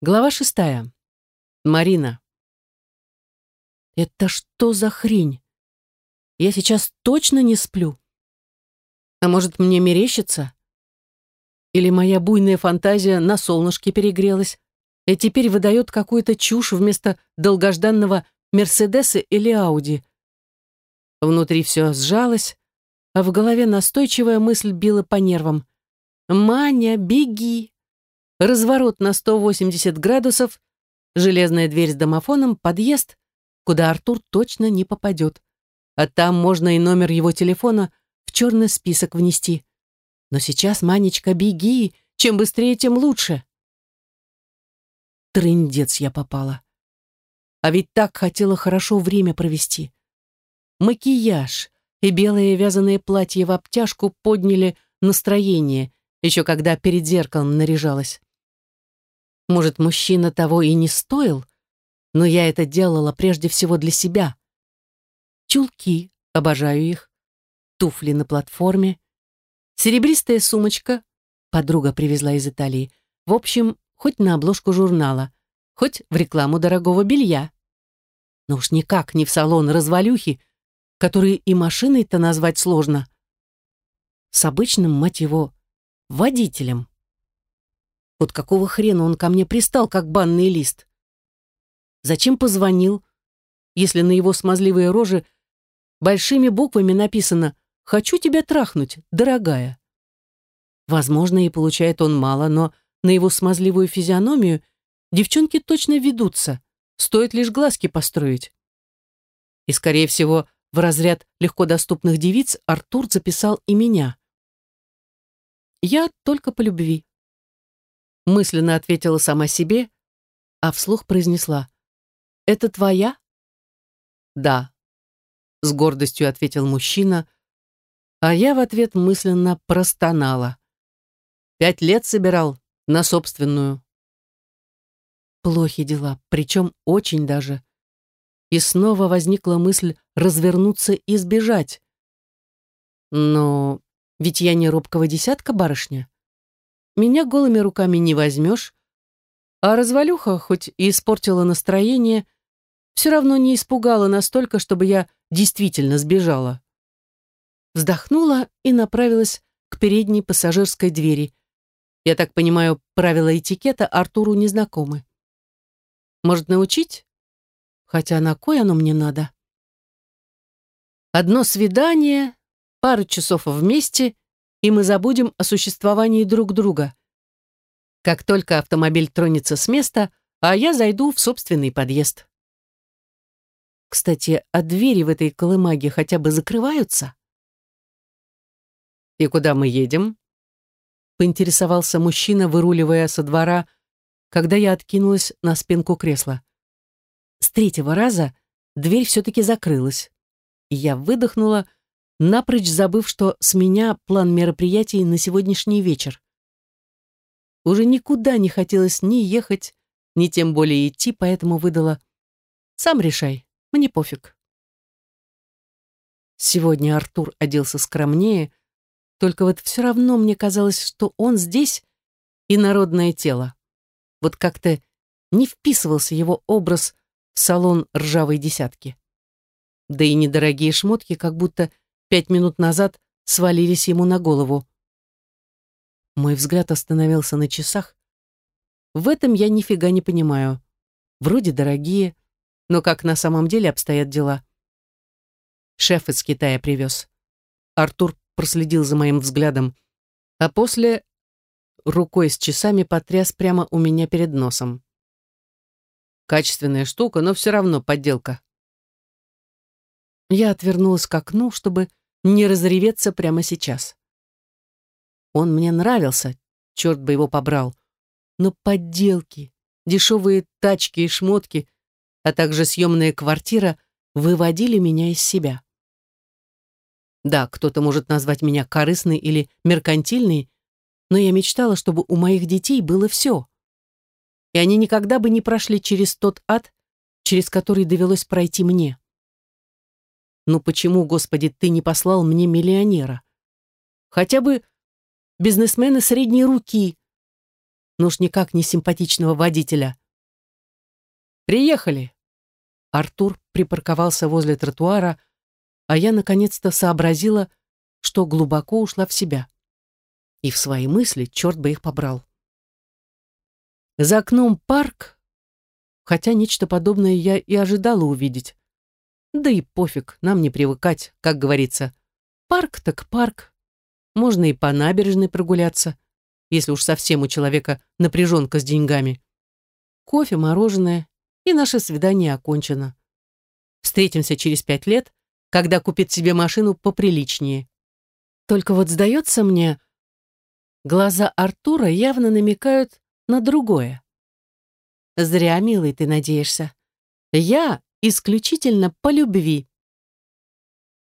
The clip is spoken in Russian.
Глава шестая. Марина. Это что за хрень? Я сейчас точно не сплю. А может, мне мерещится? Или моя буйная фантазия на солнышке перегрелась и теперь выдает какую-то чушь вместо долгожданного Мерседеса или Ауди? Внутри все сжалось, а в голове настойчивая мысль била по нервам. «Маня, беги!» Разворот на 180 градусов, железная дверь с домофоном, подъезд, куда Артур точно не попадет. А там можно и номер его телефона в черный список внести. Но сейчас, Манечка, беги, чем быстрее, тем лучше. Трындец я попала. А ведь так хотела хорошо время провести. Макияж и белое вязаное платье в обтяжку подняли настроение, еще когда перед зеркалом наряжалась. Может, мужчина того и не стоил, но я это делала прежде всего для себя. Чулки, обожаю их, туфли на платформе, серебристая сумочка, подруга привезла из Италии, в общем, хоть на обложку журнала, хоть в рекламу дорогого белья. Но уж никак не в салон развалюхи, которые и машиной-то назвать сложно. С обычным, мать его, водителем. Вот какого хрена он ко мне пристал, как банный лист? Зачем позвонил, если на его смазливые рожи большими буквами написано «Хочу тебя трахнуть, дорогая». Возможно, и получает он мало, но на его смазливую физиономию девчонки точно ведутся, стоит лишь глазки построить. И, скорее всего, в разряд легко доступных девиц Артур записал и меня. Я только по любви. Мысленно ответила сама себе, а вслух произнесла. «Это твоя?» «Да», — с гордостью ответил мужчина, а я в ответ мысленно простонала. «Пять лет собирал на собственную». Плохи дела, причем очень даже. И снова возникла мысль развернуться и сбежать. Но ведь я не робкого десятка барышня. Меня голыми руками не возьмешь, а развалюха, хоть и испортила настроение, все равно не испугала настолько, чтобы я действительно сбежала. Вздохнула и направилась к передней пассажирской двери. Я так понимаю, правила этикета Артуру незнакомы. Может, научить? Хотя на кой оно мне надо? Одно свидание, пару часов вместе, и мы забудем о существовании друг друга. Как только автомобиль тронется с места, а я зайду в собственный подъезд. Кстати, а двери в этой колымаге хотя бы закрываются? «И куда мы едем?» поинтересовался мужчина, выруливая со двора, когда я откинулась на спинку кресла. С третьего раза дверь все-таки закрылась, и я выдохнула, напрочь забыв, что с меня план мероприятий на сегодняшний вечер. Уже никуда не хотелось ни ехать, ни тем более идти, поэтому выдала «Сам решай, мне пофиг». Сегодня Артур оделся скромнее, только вот все равно мне казалось, что он здесь и народное тело. Вот как-то не вписывался его образ в салон ржавой десятки. Да и недорогие шмотки как будто пять минут назад свалились ему на голову. Мой взгляд остановился на часах. В этом я нифига не понимаю. Вроде дорогие, но как на самом деле обстоят дела? Шеф из Китая привез. Артур проследил за моим взглядом, а после рукой с часами потряс прямо у меня перед носом. Качественная штука, но все равно подделка. Я отвернулась к окну, чтобы не разреветься прямо сейчас. Он мне нравился, черт бы его побрал. Но подделки, дешевые тачки и шмотки, а также съемная квартира выводили меня из себя. Да, кто-то может назвать меня корыстной или меркантильной, но я мечтала, чтобы у моих детей было все. И они никогда бы не прошли через тот ад, через который довелось пройти мне. Ну почему, Господи, ты не послал мне миллионера? Хотя бы бизнесмена средней руки, но уж никак не симпатичного водителя. «Приехали!» Артур припарковался возле тротуара, а я наконец-то сообразила, что глубоко ушла в себя. И в свои мысли, черт бы их побрал. За окном парк, хотя нечто подобное я и ожидала увидеть. Да и пофиг, нам не привыкать, как говорится. Парк так парк. Можно и по набережной прогуляться, если уж совсем у человека напряженка с деньгами. Кофе, мороженое, и наше свидание окончено. Встретимся через пять лет, когда купит себе машину поприличнее. Только вот сдается мне, глаза Артура явно намекают на другое. Зря, милый, ты надеешься. Я исключительно по любви.